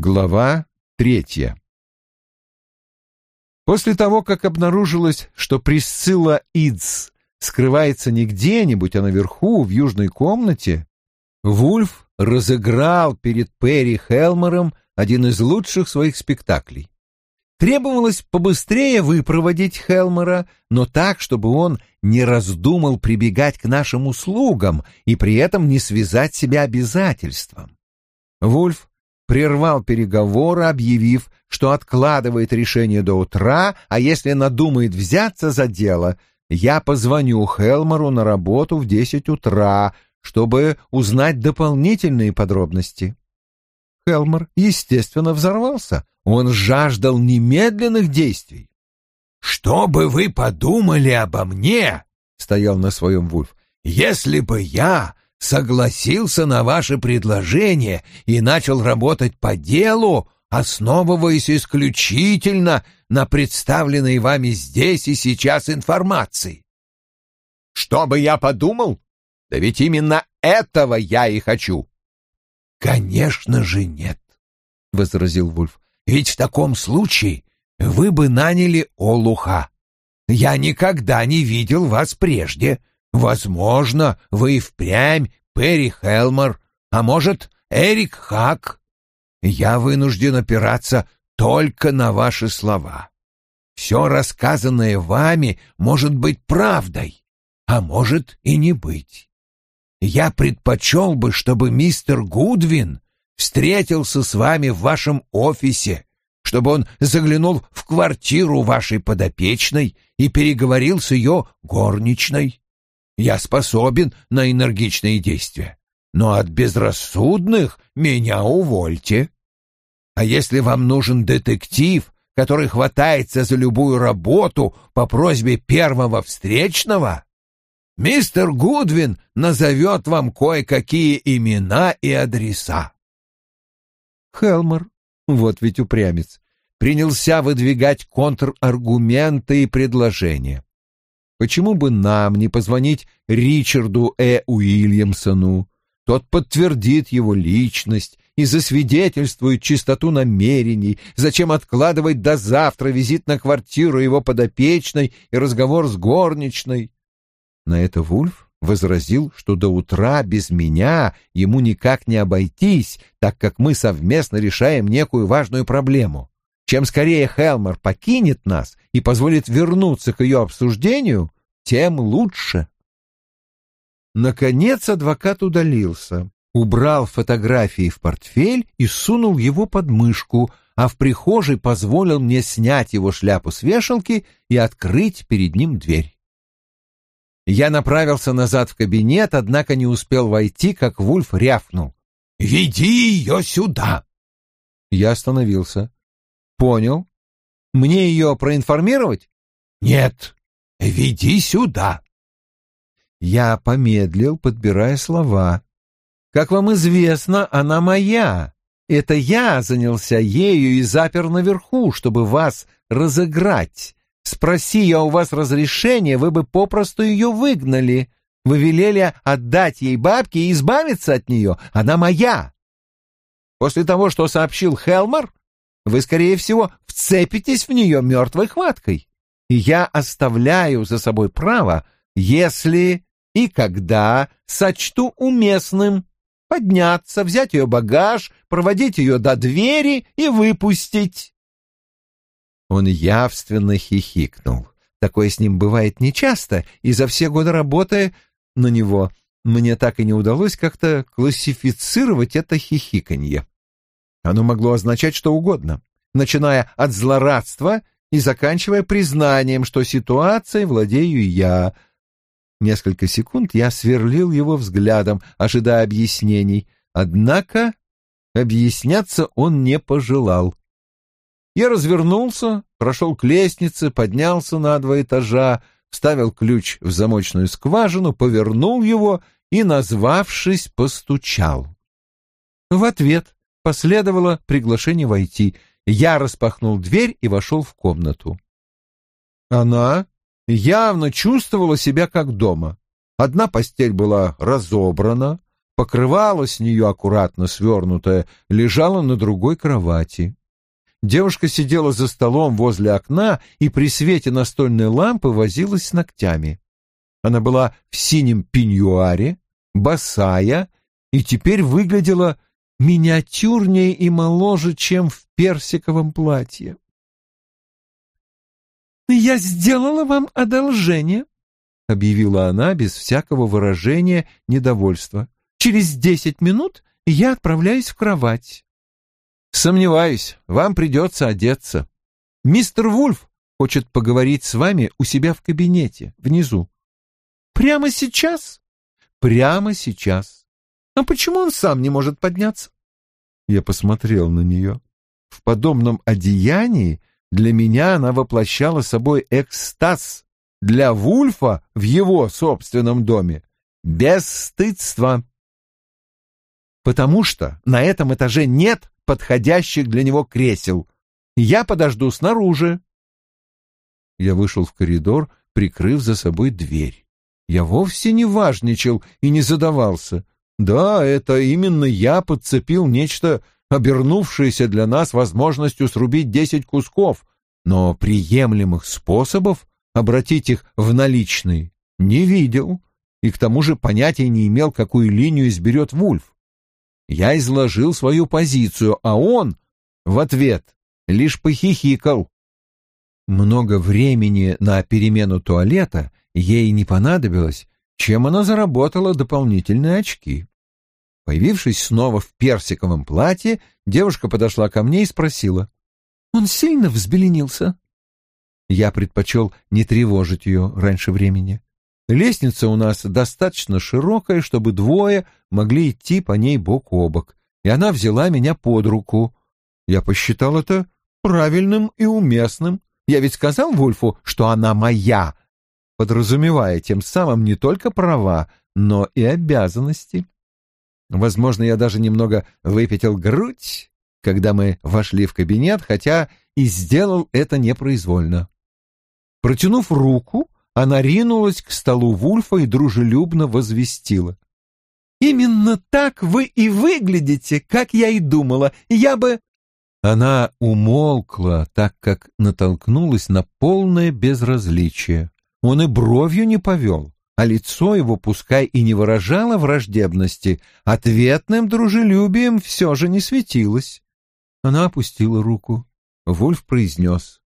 Глава третья. После того, как обнаружилось, что Присцилла Идс скрывается не где-нибудь, а наверху, в южной комнате, Вульф разыграл перед Перри Хелмером один из лучших своих спектаклей. Требовалось побыстрее выпроводить Хелмера, но так, чтобы он не раздумал прибегать к нашим услугам и при этом не связать себя обязательством. Вульф прервал переговоры, объявив, что откладывает решение до утра, а если надумает взяться за дело, я позвоню Хелмору на работу в десять утра, чтобы узнать дополнительные подробности. Хелмор, естественно, взорвался. Он жаждал немедленных действий. «Что бы вы подумали обо мне?» — стоял на своем Вульф. «Если бы я согласился на ваше предложение и начал работать по делу, основываясь исключительно на представленной вами здесь и сейчас информации. Что бы я подумал? Да ведь именно этого я и хочу. Конечно же нет, возразил Вульф. Ведь в таком случае вы бы наняли Олуха. Я никогда не видел вас прежде. Возможно, вы впрямь Перри Хелмор, а может, Эрик Хак. Я вынужден опираться только на ваши слова. Все рассказанное вами может быть правдой, а может и не быть. Я предпочел бы, чтобы мистер Гудвин встретился с вами в вашем офисе, чтобы он заглянул в квартиру вашей подопечной и переговорил с ее горничной. Я способен на энергичные действия, но от безрассудных меня увольте. А если вам нужен детектив, который хватается за любую работу по просьбе первого встречного, мистер Гудвин назовет вам кое-какие имена и адреса. Хелмер, вот ведь упрямец, принялся выдвигать контраргументы и предложения. Почему бы нам не позвонить Ричарду Э. Уильямсону? Тот подтвердит его личность и засвидетельствует чистоту намерений. Зачем откладывать до завтра визит на квартиру его подопечной и разговор с горничной? На это Вульф возразил, что до утра без меня ему никак не обойтись, так как мы совместно решаем некую важную проблему. Чем скорее Хелмер покинет нас и позволит вернуться к ее обсуждению, тем лучше. Наконец адвокат удалился, убрал фотографии в портфель и сунул его под мышку, а в прихожей позволил мне снять его шляпу с вешалки и открыть перед ним дверь. Я направился назад в кабинет, однако не успел войти, как Вульф рявкнул. «Веди ее сюда!» Я остановился. Понял. Мне ее проинформировать? Нет. Веди сюда. Я помедлил, подбирая слова. Как вам известно, она моя. Это я занялся ею и запер наверху, чтобы вас разыграть. Спроси я у вас разрешение, вы бы попросту ее выгнали. Вы велели отдать ей бабки и избавиться от нее. Она моя. После того, что сообщил Хелмар, вы, скорее всего, вцепитесь в нее мертвой хваткой. И я оставляю за собой право, если и когда сочту уместным, подняться, взять ее багаж, проводить ее до двери и выпустить. Он явственно хихикнул. Такое с ним бывает нечасто, и за все годы работы на него мне так и не удалось как-то классифицировать это хихиканье. Оно могло означать что угодно, начиная от злорадства и заканчивая признанием, что ситуацией владею я. Несколько секунд я сверлил его взглядом, ожидая объяснений, однако объясняться он не пожелал. Я развернулся, прошел к лестнице, поднялся на два этажа, вставил ключ в замочную скважину, повернул его и, назвавшись, постучал. В ответ последовало приглашение войти. Я распахнул дверь и вошел в комнату. Она явно чувствовала себя как дома. Одна постель была разобрана, покрывало с нее аккуратно свернутое лежало на другой кровати. Девушка сидела за столом возле окна и при свете настольной лампы возилась с ногтями. Она была в синем пеньюаре, босая и теперь выглядела миниатюрнее и моложе, чем в персиковом платье. «Я сделала вам одолжение», — объявила она без всякого выражения недовольства. «Через десять минут я отправляюсь в кровать». «Сомневаюсь, вам придется одеться. Мистер Вульф хочет поговорить с вами у себя в кабинете, внизу». «Прямо сейчас?» «Прямо сейчас. А почему он сам не может подняться? Я посмотрел на нее. В подобном одеянии для меня она воплощала собой экстаз, для Вульфа в его собственном доме — без стыдства, Потому что на этом этаже нет подходящих для него кресел. Я подожду снаружи. Я вышел в коридор, прикрыв за собой дверь. Я вовсе не важничал и не задавался — да, это именно я подцепил нечто, обернувшееся для нас возможностью срубить десять кусков, но приемлемых способов обратить их в наличные не видел и к тому же понятия не имел, какую линию изберет Вульф. Я изложил свою позицию, а он в ответ лишь похихикал. Много времени на перемену туалета ей не понадобилось, чем она заработала дополнительные очки. Появившись снова в персиковом платье, девушка подошла ко мне и спросила. «Он сильно взбеленился?» Я предпочел не тревожить ее раньше времени. Лестница у нас достаточно широкая, чтобы двое могли идти по ней бок о бок, и она взяла меня под руку. Я посчитал это правильным и уместным. Я ведь сказал Вульфу, что она моя, подразумевая тем самым не только права, но и обязанности. Возможно, я даже немного выпятил грудь, когда мы вошли в кабинет, хотя и сделал это непроизвольно. Протянув руку, она ринулась к столу Вульфа и дружелюбно возвестила. «Именно так вы и выглядите, как я и думала, и я бы...» Она умолкла, так как натолкнулась на полное безразличие. Он и бровью не повел а лицо его, пускай и не выражало враждебности, ответным дружелюбием все же не светилось. Она опустила руку. Вольф произнес.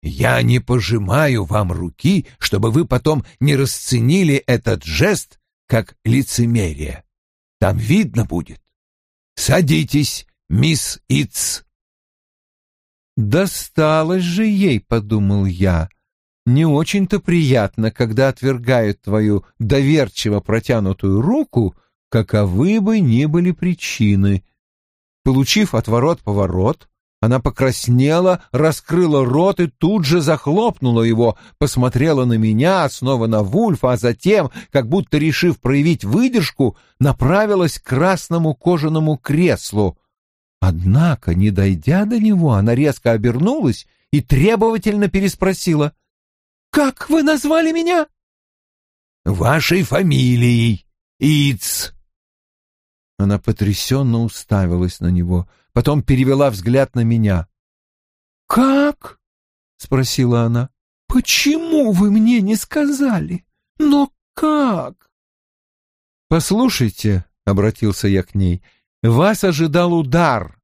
«Я не пожимаю вам руки, чтобы вы потом не расценили этот жест как лицемерие. Там видно будет. Садитесь, мисс Иц». «Досталось же ей», — подумал я, не очень-то приятно, когда отвергают твою доверчиво протянутую руку, каковы бы ни были причины. Получив отворот-поворот, она покраснела, раскрыла рот и тут же захлопнула его, посмотрела на меня, снова на Вульфа, а затем, как будто решив проявить выдержку, направилась к красному кожаному креслу. Однако, не дойдя до него, она резко обернулась и требовательно переспросила — «Как вы назвали меня?» «Вашей фамилией. Иц». Она потрясенно уставилась на него, потом перевела взгляд на меня. «Как?» — спросила она. «Почему вы мне не сказали? Но как?» «Послушайте», — обратился я к ней, — «вас ожидал удар».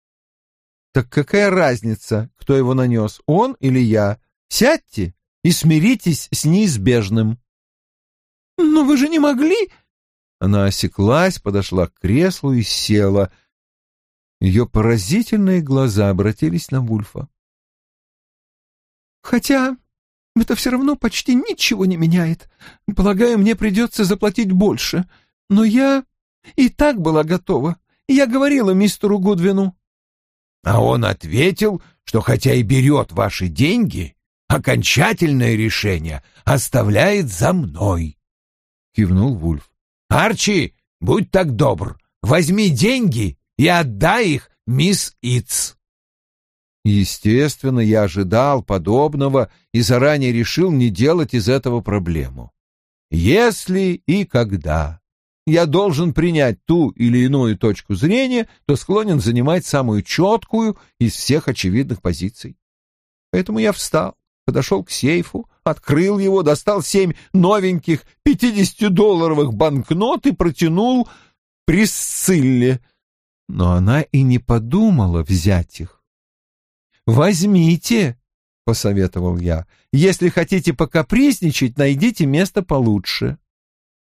«Так какая разница, кто его нанес, он или я? Сядьте и смиритесь с неизбежным». «Но вы же не могли...» Она осеклась, подошла к креслу и села. Ее поразительные глаза обратились на Вульфа. «Хотя это все равно почти ничего не меняет. Полагаю, мне придется заплатить больше. Но я и так была готова. Я говорила мистеру Гудвину». «А он ответил, что хотя и берет ваши деньги, окончательное решение оставляет за мной», — кивнул Вульф. «Арчи, будь так добр, возьми деньги и отдай их мисс Иц». Естественно, я ожидал подобного и заранее решил не делать из этого проблему. Если и когда я должен принять ту или иную точку зрения, то склонен занимать самую четкую из всех очевидных позиций. Поэтому я встал, подошел к сейфу, открыл его, достал семь новеньких 50-долларовых банкнот и протянул Присцилле. Но она и не подумала взять их. «Возьмите», — посоветовал я, — «если хотите покапризничать, найдите место получше».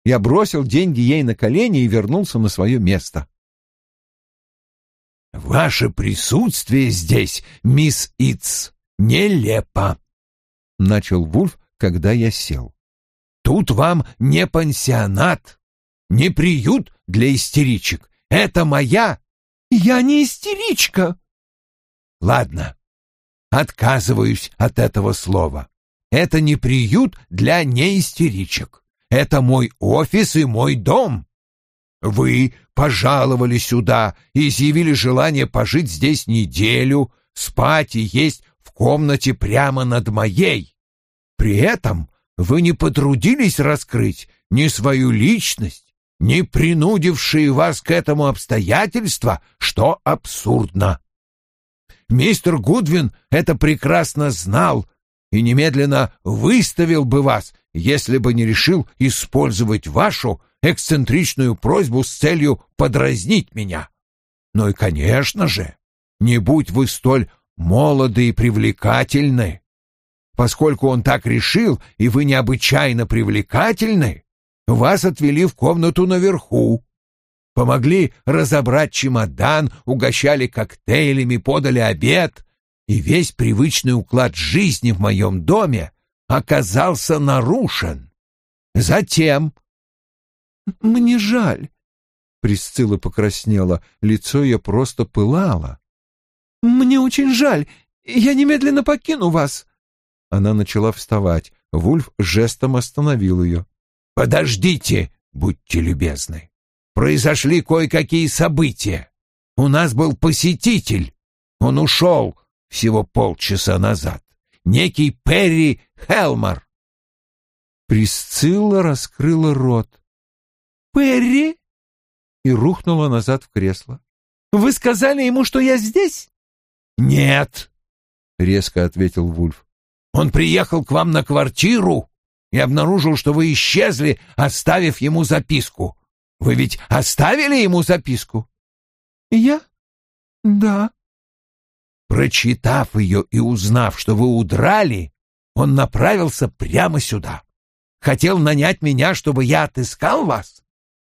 Я бросил деньги ей на колени и вернулся на свое место. «Ваше присутствие здесь, мисс Иц, нелепо», — начал Вульф, когда я сел. «Тут вам не пансионат, не приют для истеричек. Это моя...» «Я не истеричка!» «Ладно, отказываюсь от этого слова. Это не приют для неистеричек. Это мой офис и мой дом. Вы пожаловали сюда и изъявили желание пожить здесь неделю, спать и есть в комнате прямо над моей. При этом вы не потрудились раскрыть ни свою личность, ни принудившие вас к этому обстоятельства, что абсурдно. Мистер Гудвин это прекрасно знал и немедленно выставил бы вас, если бы не решил использовать вашу эксцентричную просьбу с целью подразнить меня. Ну и, конечно же, не будь вы столь молоды и привлекательны. Поскольку он так решил, и вы необычайно привлекательны, вас отвели в комнату наверху. Помогли разобрать чемодан, угощали коктейлями, подали обед, и весь привычный уклад жизни в моем доме оказался нарушен. Затем... «Мне жаль», — Присцилла покраснела, лицо ее просто пылало. «Мне очень жаль. Я немедленно покину вас». Она начала вставать. Вульф жестом остановил ее. «Подождите, будьте любезны. Произошли кое-какие события. У нас был посетитель. Он ушел всего полчаса назад. Некий Перри Хелмор. Присцилла раскрыла рот. «Перри?» И рухнула назад в кресло. «Вы сказали ему, что я здесь?» «Нет», — резко ответил Вульф. «Он приехал к вам на квартиру и обнаружил, что вы исчезли, оставив ему записку. Вы ведь оставили ему записку?» «Я? Да». Прочитав ее и узнав, что вы удрали, он направился прямо сюда. Хотел нанять меня, чтобы я отыскал вас.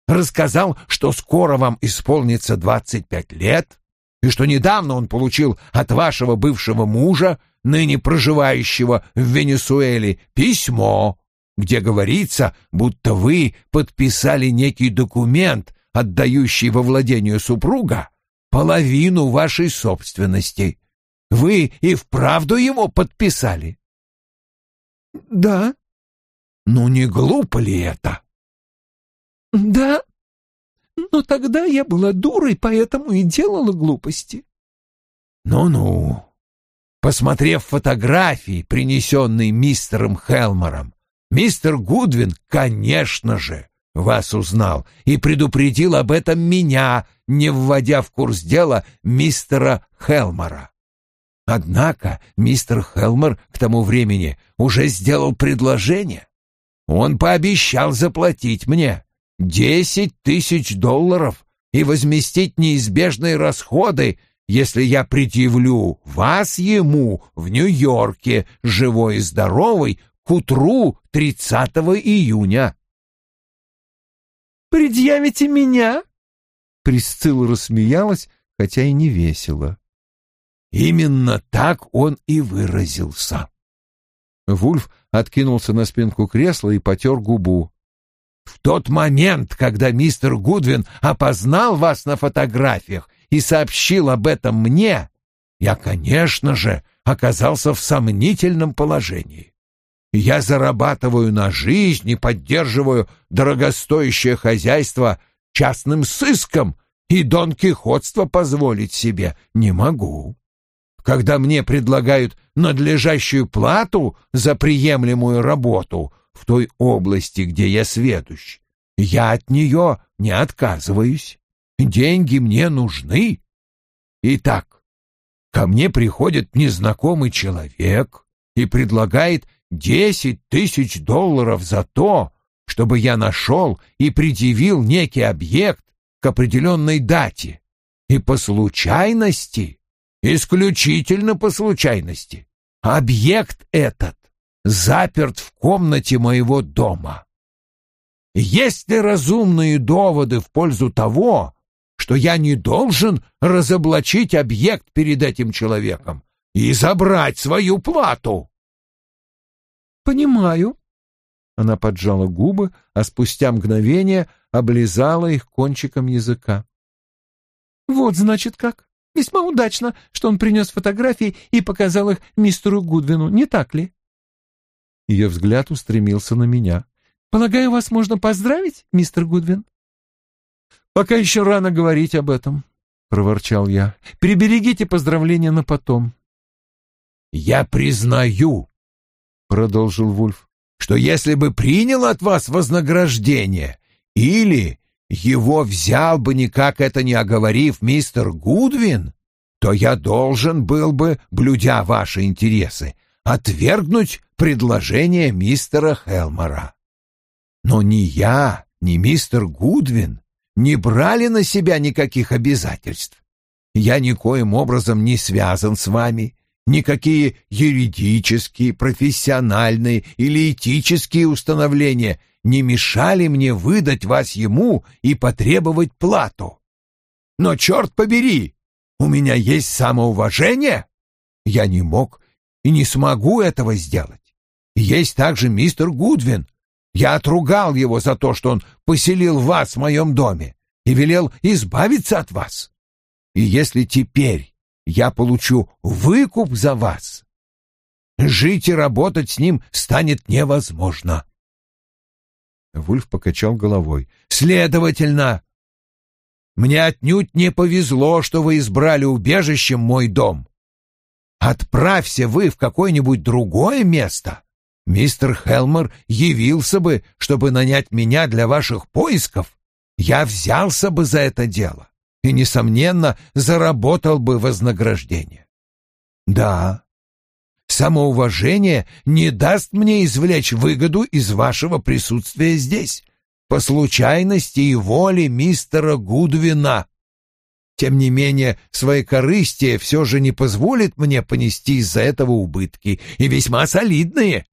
Рассказал, что скоро вам исполнится двадцать пять лет, и что недавно он получил от вашего бывшего мужа, ныне проживающего в Венесуэле, письмо, где говорится, будто вы подписали некий документ, отдающий во владение супруга половину вашей собственности. Вы и вправду его подписали? Да. Ну не глупо ли это? Да, но тогда я была дурой, поэтому и делала глупости. Ну-ну. Посмотрев фотографии, принесенные мистером Хелмором, мистер Гудвин, конечно же, вас узнал и предупредил об этом меня, не вводя в курс дела мистера Хелмора. Однако мистер Хелмор к тому времени уже сделал предложение. Он пообещал заплатить мне десять тысяч долларов и возместить неизбежные расходы, если я предъявлю вас ему в Нью-Йорке, живой и здоровый, к утру 30 июня. «Предъявите меня?» Присцилла рассмеялась, хотя и не весело. Именно так он и выразился. Вульф откинулся на спинку кресла и потер губу. В тот момент, когда мистер Гудвин опознал вас на фотографиях и сообщил об этом мне, я, конечно же, оказался в сомнительном положении. Я зарабатываю на жизнь и поддерживаю дорогостоящее хозяйство частным сыском, и Дон Кихотство позволить себе не могу. Когда мне предлагают надлежащую плату за приемлемую работу, в той области, где я светущ. Я от нее не отказываюсь. Деньги мне нужны. Итак, ко мне приходит незнакомый человек и предлагает десять тысяч долларов за то, чтобы я нашел и предъявил некий объект к определенной дате. И по случайности, исключительно по случайности, объект этот заперт в комнате моего дома. Есть ли разумные доводы в пользу того, что я не должен разоблачить объект перед этим человеком и забрать свою плату? Понимаю. Она поджала губы, а спустя мгновение облизала их кончиком языка. Вот, значит, как. Весьма удачно, что он принес фотографии и показал их мистеру Гудвину, не так ли? Ее взгляд устремился на меня. «Полагаю, вас можно поздравить, мистер Гудвин?» «Пока еще рано говорить об этом», — проворчал я. «Приберегите поздравления на потом». «Я признаю», — продолжил Вульф, «что если бы принял от вас вознаграждение или его взял бы, никак это не оговорив, мистер Гудвин, то я должен был бы, блюдя ваши интересы, отвергнуть предложение мистера Хелмора. Но ни я, ни мистер Гудвин не брали на себя никаких обязательств. Я никоим образом не связан с вами, никакие юридические, профессиональные или этические установления не мешали мне выдать вас ему и потребовать плату. Но черт побери, у меня есть самоуважение. Я не мог и не смогу этого сделать. И есть также мистер Гудвин. Я отругал его за то, что он поселил вас в моем доме и велел избавиться от вас. И если теперь я получу выкуп за вас, жить и работать с ним станет невозможно. Вульф покачал головой. «Следовательно, мне отнюдь не повезло, что вы избрали убежищем мой дом. Отправься вы в какое-нибудь другое место. Мистер Хелмер явился бы, чтобы нанять меня для ваших поисков. Я взялся бы за это дело и, несомненно, заработал бы вознаграждение. Да, самоуважение не даст мне извлечь выгоду из вашего присутствия здесь, по случайности и воле мистера Гудвина. Тем не менее, свои корыстие все же не позволит мне понести из-за этого убытки, и весьма солидные.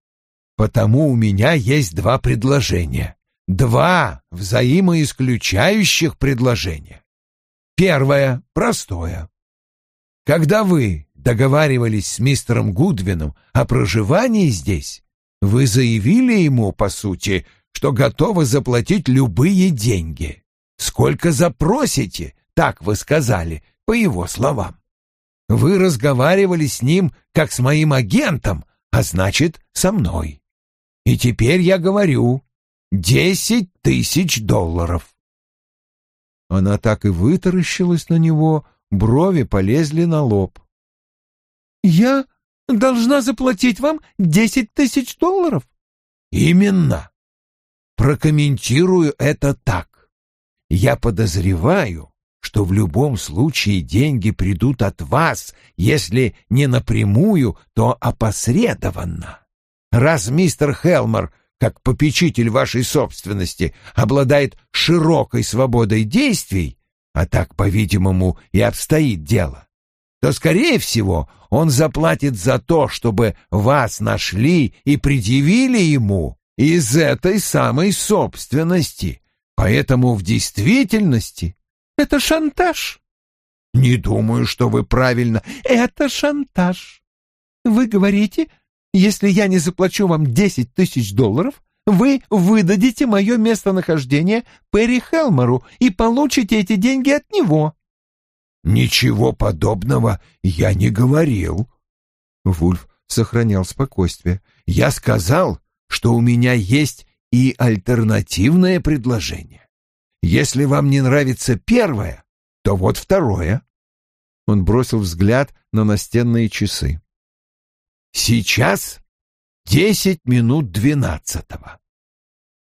Потому у меня есть два предложения. Два взаимоисключающих предложения. Первое, простое. Когда вы договаривались с мистером Гудвином о проживании здесь, вы заявили ему, по сути, что готовы заплатить любые деньги. Сколько запросите, так вы сказали, по его словам. Вы разговаривали с ним, как с моим агентом, а значит, со мной. И теперь я говорю, десять тысяч долларов. Она так и вытаращилась на него, брови полезли на лоб. «Я должна заплатить вам десять тысяч долларов?» «Именно. Прокомментирую это так. Я подозреваю, что в любом случае деньги придут от вас, если не напрямую, то опосредованно. Раз мистер Хелмер, как попечитель вашей собственности, обладает широкой свободой действий, а так, по-видимому, и обстоит дело, то, скорее всего, он заплатит за то, чтобы вас нашли и предъявили ему из этой самой собственности. Поэтому в действительности это шантаж. Не думаю, что вы правильно. Это шантаж. Вы говорите, если я не заплачу вам десять тысяч долларов, вы выдадите мое местонахождение Перри Хелмору и получите эти деньги от него. Ничего подобного я не говорил. Вульф сохранял спокойствие. Я сказал, что у меня есть и альтернативное предложение. Если вам не нравится первое, то вот второе. Он бросил взгляд на настенные часы. Сейчас десять минут двенадцатого.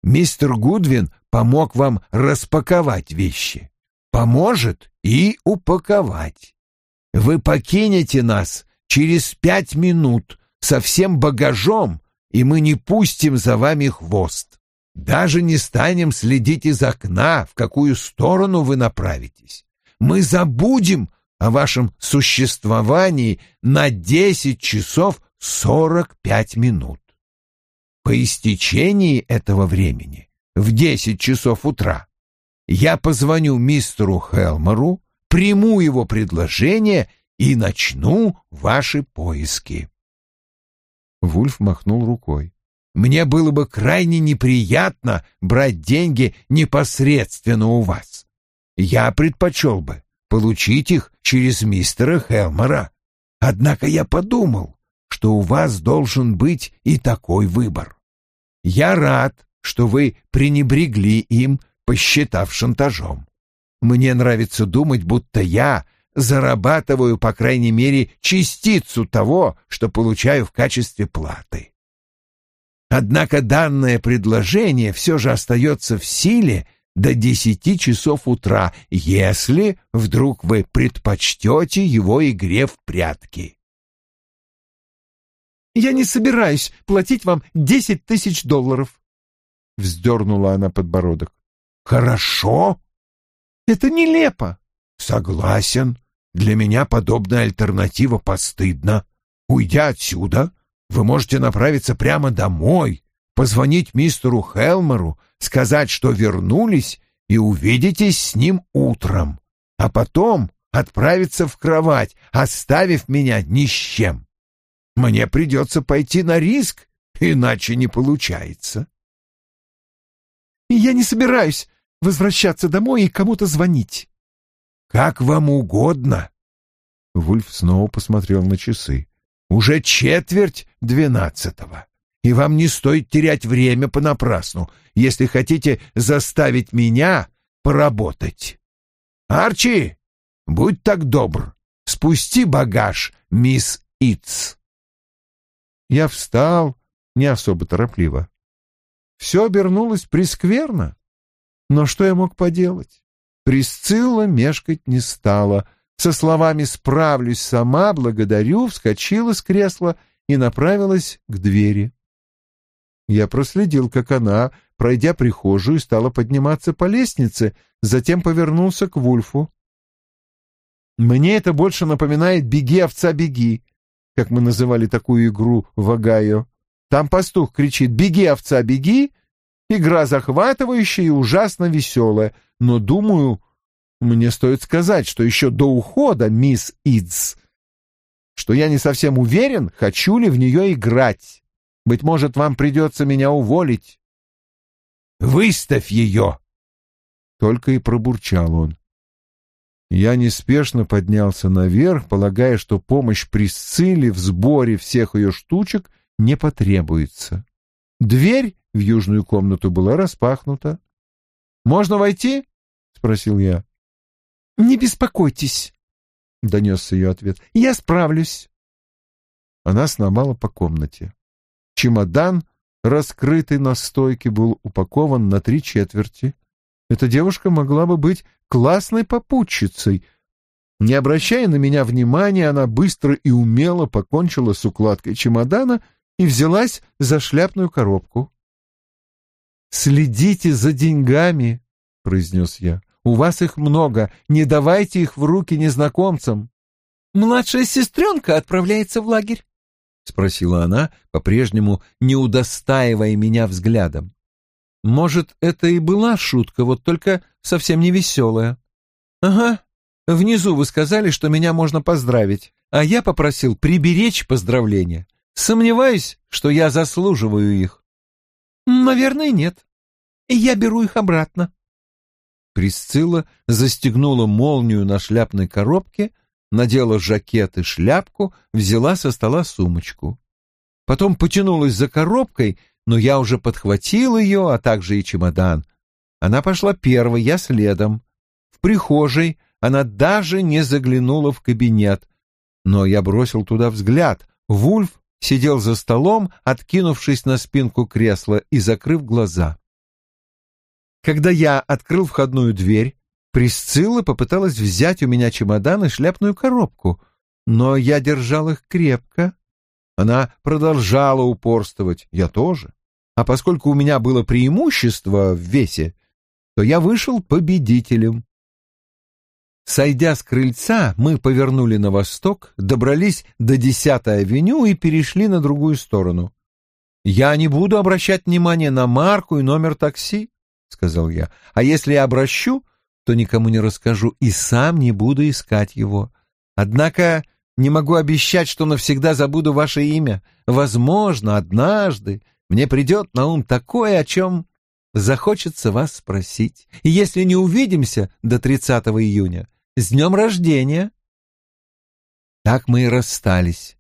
Мистер Гудвин помог вам распаковать вещи. Поможет и упаковать. Вы покинете нас через пять минут со всем багажом, и мы не пустим за вами хвост. Даже не станем следить из окна, в какую сторону вы направитесь. Мы забудем о вашем существовании на 10 часов 45 минут. По истечении этого времени, в 10 часов утра, я позвоню мистеру Хелмору, приму его предложение и начну ваши поиски. Вульф махнул рукой. Мне было бы крайне неприятно брать деньги непосредственно у вас. Я предпочел бы получить их через мистера Хелмера. Однако я подумал, что у вас должен быть и такой выбор. Я рад, что вы пренебрегли им, посчитав шантажом. Мне нравится думать, будто я зарабатываю, по крайней мере, частицу того, что получаю в качестве платы. Однако данное предложение все же остается в силе до десяти часов утра, если вдруг вы предпочтете его игре в прятки. «Я не собираюсь платить вам десять тысяч долларов», — вздернула она подбородок. «Хорошо». «Это нелепо». «Согласен. Для меня подобная альтернатива постыдна. Уйдя отсюда, вы можете направиться прямо домой, позвонить мистеру Хелмеру, сказать, что вернулись, и увидитесь с ним утром, а потом отправиться в кровать, оставив меня ни с чем. Мне придется пойти на риск, иначе не получается. Я не собираюсь возвращаться домой и кому-то звонить. Как вам угодно. Вульф снова посмотрел на часы. Уже четверть двенадцатого. И вам не стоит терять время понапрасну, если хотите заставить меня поработать. Арчи, будь так добр, спусти багаж, мисс Итс. Я встал, не особо торопливо. Все обернулось прискверно. Но что я мог поделать? Присцилла мешкать не стала — со словами «справлюсь сама, благодарю», вскочила с кресла и направилась к двери. Я проследил, как она, пройдя прихожую, стала подниматься по лестнице, затем повернулся к Вульфу. «Мне это больше напоминает «беги, овца, беги», как мы называли такую игру в Огайо. Там пастух кричит «беги, овца, беги», игра захватывающая и ужасно веселая, но, думаю, мне стоит сказать, что еще до ухода мисс Идс, что я не совсем уверен, хочу ли в нее играть. Быть может, вам придется меня уволить. Выставь ее!» Только и пробурчал он. Я неспешно поднялся наверх, полагая, что помощь Присцилле в сборе всех ее штучек не потребуется. Дверь в южную комнату была распахнута. «Можно войти?» — спросил я. «Не беспокойтесь», — донес ее ответ. «Я справлюсь». Она сновала по комнате. Чемодан, раскрытый на стойке, был упакован на три четверти. Эта девушка могла бы быть классной попутчицей. Не обращая на меня внимания, она быстро и умело покончила с укладкой чемодана и взялась за шляпную коробку. «Следите за деньгами», — произнес я. У вас их много, не давайте их в руки незнакомцам. Младшая сестренка отправляется в лагерь? Спросила она, по-прежнему не удостаивая меня взглядом. Может, это и была шутка, вот только совсем не веселая. Ага, внизу вы сказали, что меня можно поздравить, а я попросил приберечь поздравления. Сомневаюсь, что я заслуживаю их. Наверное, нет. Я беру их обратно. Присцилла застегнула молнию на шляпной коробке, надела жакет и шляпку, взяла со стола сумочку. Потом потянулась за коробкой, но я уже подхватил ее, а также и чемодан. Она пошла первой, я следом. В прихожей она даже не заглянула в кабинет, но я бросил туда взгляд. Вульф сидел за столом, откинувшись на спинку кресла и закрыв глаза. Когда я открыл входную дверь, Присцилла попыталась взять у меня чемодан и шляпную коробку, но я держал их крепко. Она продолжала упорствовать, я тоже. А поскольку у меня было преимущество в весе, то я вышел победителем. Сойдя с крыльца, мы повернули на восток, добрались до 10-й авеню и перешли на другую сторону. Я не буду обращать внимания на марку и номер такси. — сказал я. «А если я обращу, то никому не расскажу и сам не буду искать его. Однако не могу обещать, что навсегда забуду ваше имя. Возможно, однажды мне придет на ум такое, о чем захочется вас спросить. И если не увидимся до 30 июня, с днем рождения!» Так мы и расстались.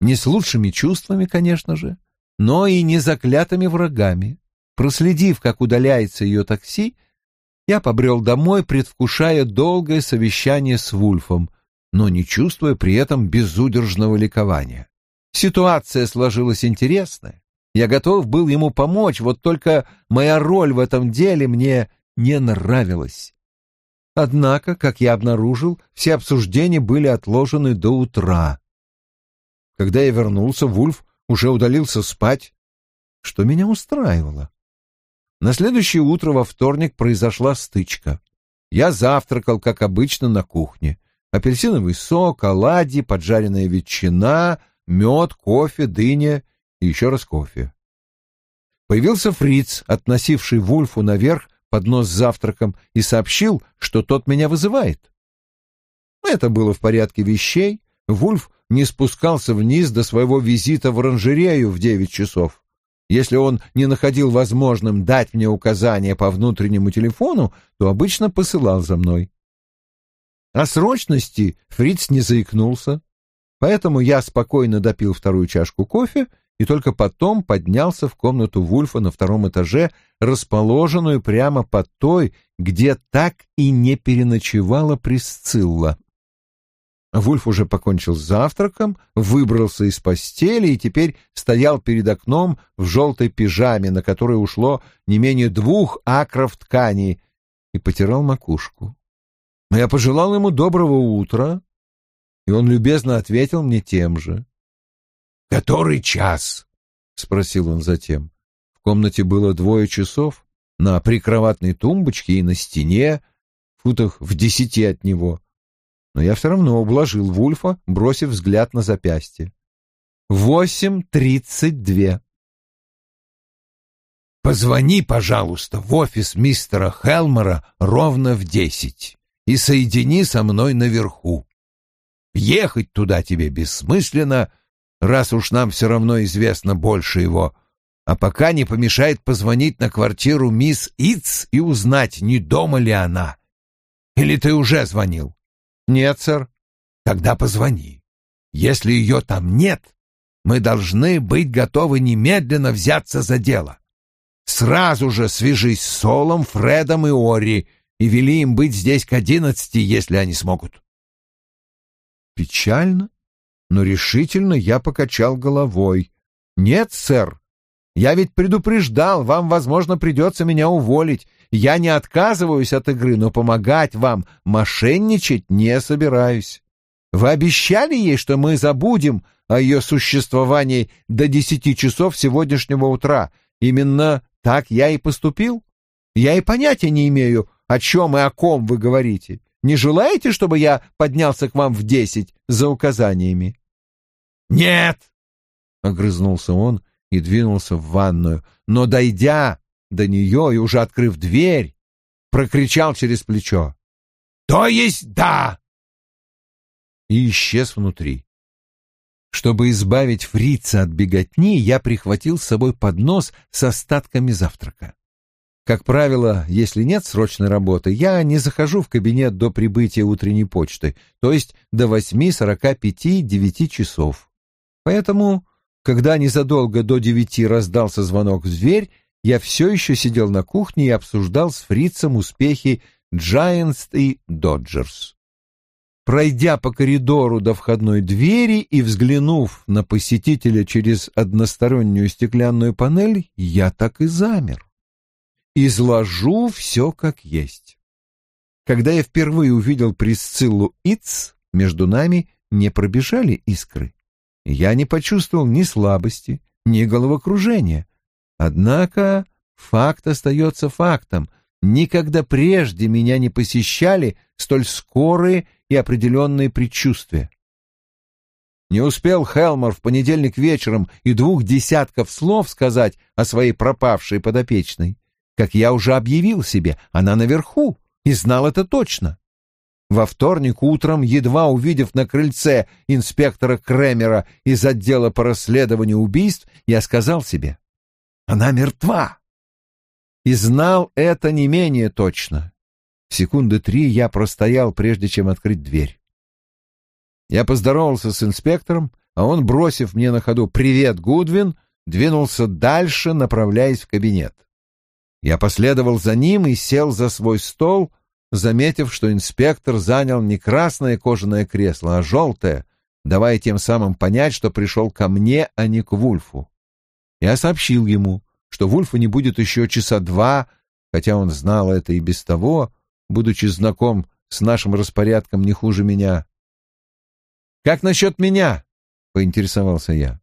Не с лучшими чувствами, конечно же, но и не заклятыми врагами. Проследив, как удаляется ее такси, я побрел домой, предвкушая долгое совещание с Вульфом, но не чувствуя при этом безудержного ликования. Ситуация сложилась интересная. Я готов был ему помочь, вот только моя роль в этом деле мне не нравилась. Однако, как я обнаружил, все обсуждения были отложены до утра. Когда я вернулся, Вульф уже удалился спать, что меня устраивало. На следующее утро во вторник произошла стычка. Я завтракал, как обычно, на кухне. Апельсиновый сок, оладьи, поджаренная ветчина, мед, кофе, дыня и еще раз кофе. Появился фриц, относивший Вульфу наверх поднос с завтраком, и сообщил, что тот меня вызывает. Это было в порядке вещей. Вульф не спускался вниз до своего визита в оранжерею в девять часов. Если он не находил возможным дать мне указания по внутреннему телефону, то обычно посылал за мной. О срочности Фриц не заикнулся, поэтому я спокойно допил вторую чашку кофе и только потом поднялся в комнату Вульфа на втором этаже, расположенную прямо под той, где так и не переночевала Присцилла. Вульф уже покончил с завтраком, выбрался из постели и теперь стоял перед окном в желтой пижаме, на которой ушло не менее двух акров ткани, и потирал макушку. Но я пожелал ему доброго утра, и он любезно ответил мне тем же. «Который час?» — спросил он затем. В комнате было двое часов, на прикроватной тумбочке и на стене, футах в десяти от него но я все равно ублажил Вульфа, бросив взгляд на запястье. Восемь тридцать две. «Позвони, пожалуйста, в офис мистера Хелмера ровно в десять и соедини со мной наверху. Ехать туда тебе бессмысленно, раз уж нам все равно известно больше его, а пока не помешает позвонить на квартиру мисс Иц и узнать, не дома ли она. Или ты уже звонил?» «Нет, сэр». «Тогда позвони. Если ее там нет, мы должны быть готовы немедленно взяться за дело. Сразу же свяжись с Солом, Фредом и Ори и вели им быть здесь к одиннадцати, если они смогут». Печально, но решительно я покачал головой. «Нет, сэр, я ведь предупреждал, вам, возможно, придется меня уволить. Я не отказываюсь от игры, но помогать вам мошенничать не собираюсь. Вы обещали ей, что мы забудем о ее существовании до десяти часов сегодняшнего утра. Именно так я и поступил. Я и понятия не имею, о чем и о ком вы говорите. Не желаете, чтобы я поднялся к вам в десять за указаниями?» «Нет!» — огрызнулся он и двинулся в ванную. Но, дойдя до нее и уже открыв дверь, прокричал через плечо. «То есть да!» И исчез внутри. Чтобы избавить фрица от беготни, я прихватил с собой поднос с остатками завтрака. Как правило, если нет срочной работы, я не захожу в кабинет до прибытия утренней почты, то есть до 8.45-9 часов. Поэтому, когда незадолго до девяти раздался звонок в дверь, я все еще сидел на кухне и обсуждал с фрицем успехи Giants и Доджерс. Пройдя по коридору до входной двери и взглянув на посетителя через одностороннюю стеклянную панель, я так и замер. Изложу все как есть. Когда я впервые увидел Присциллу Иц, между нами не пробежали искры. Я не почувствовал ни слабости, ни головокружения. Однако факт остается фактом. Никогда прежде меня не посещали столь скорые и определенные предчувствия. Не успел Хелмор в понедельник вечером и двух десятков слов сказать о своей пропавшей подопечной. Как я уже объявил себе, она наверху, и знал это точно. Во вторник утром, едва увидев на крыльце инспектора Кремера из отдела по расследованию убийств, я сказал себе, она мертва. И знал это не менее точно. Секунды три я простоял, прежде чем открыть дверь. Я поздоровался с инспектором, а он, бросив мне на ходу «Привет, Гудвин», двинулся дальше, направляясь в кабинет. Я последовал за ним и сел за свой стол, заметив, что инспектор занял не красное кожаное кресло, а желтое, давая тем самым понять, что пришел ко мне, а не к Вульфу. Я сообщил ему, что Вульфа не будет еще часа два, хотя он знал это и без того, будучи знаком с нашим распорядком не хуже меня. «Как насчет меня?» — поинтересовался я.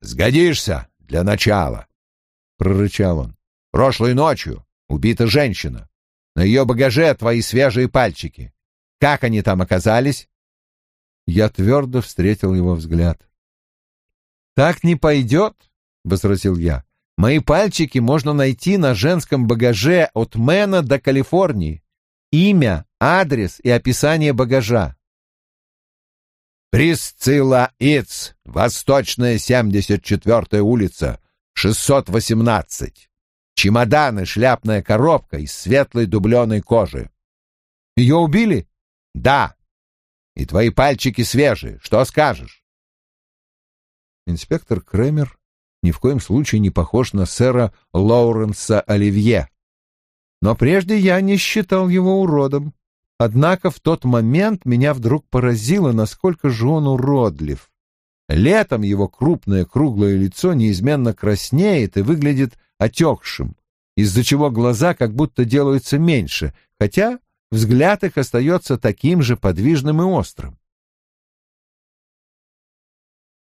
«Сгодишься для начала», — прорычал он. «Прошлой ночью убита женщина. На ее багаже твои свежие пальчики. Как они там оказались?» Я твердо встретил его взгляд. «Так не пойдет», — возразил я. «Мои пальчики можно найти на женском багаже от Мэна до Калифорнии. Имя, адрес и описание багажа». «Присцилла Иц, Восточная, 74-я улица, 618. Чемоданы, шляпная коробка из светлой дубленой кожи». «Ее убили?» «Да. И твои пальчики свежие. Что скажешь?» Инспектор Кремер ни в коем случае не похож на сэра Лоуренса Оливье. Но прежде я не считал его уродом. Однако в тот момент меня вдруг поразило, насколько же он уродлив. Летом его крупное круглое лицо неизменно краснеет и выглядит отекшим, из-за чего глаза как будто делаются меньше, хотя взгляд их остается таким же подвижным и острым.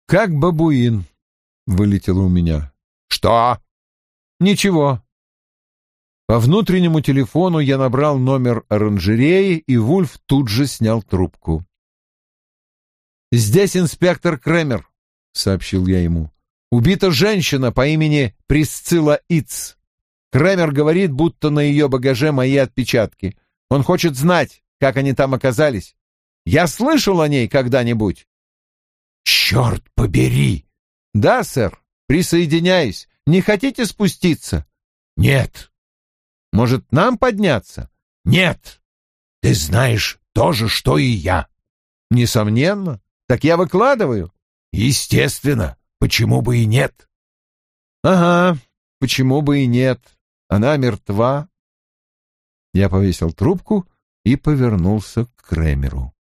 Как бабуин, вылетело у меня. «Что?» «Ничего». По внутреннему телефону я набрал номер оранжереи, и Вульф тут же снял трубку. «Здесь инспектор Кремер», — сообщил я ему. «Убита женщина по имени Присцилла Иц. Кремер говорит, будто на ее багаже мои отпечатки. Он хочет знать, как они там оказались. Я слышал о ней когда-нибудь?» «Черт побери!» «Да, сэр, присоединяюсь. Не хотите спуститься?» «Нет». «Может, нам подняться?» «Нет. Ты знаешь то же, что и я». «Несомненно. Так я выкладываю». «Естественно. Почему бы и нет?» «Ага, почему бы и нет. Она мертва». Я повесил трубку и повернулся к Кремеру.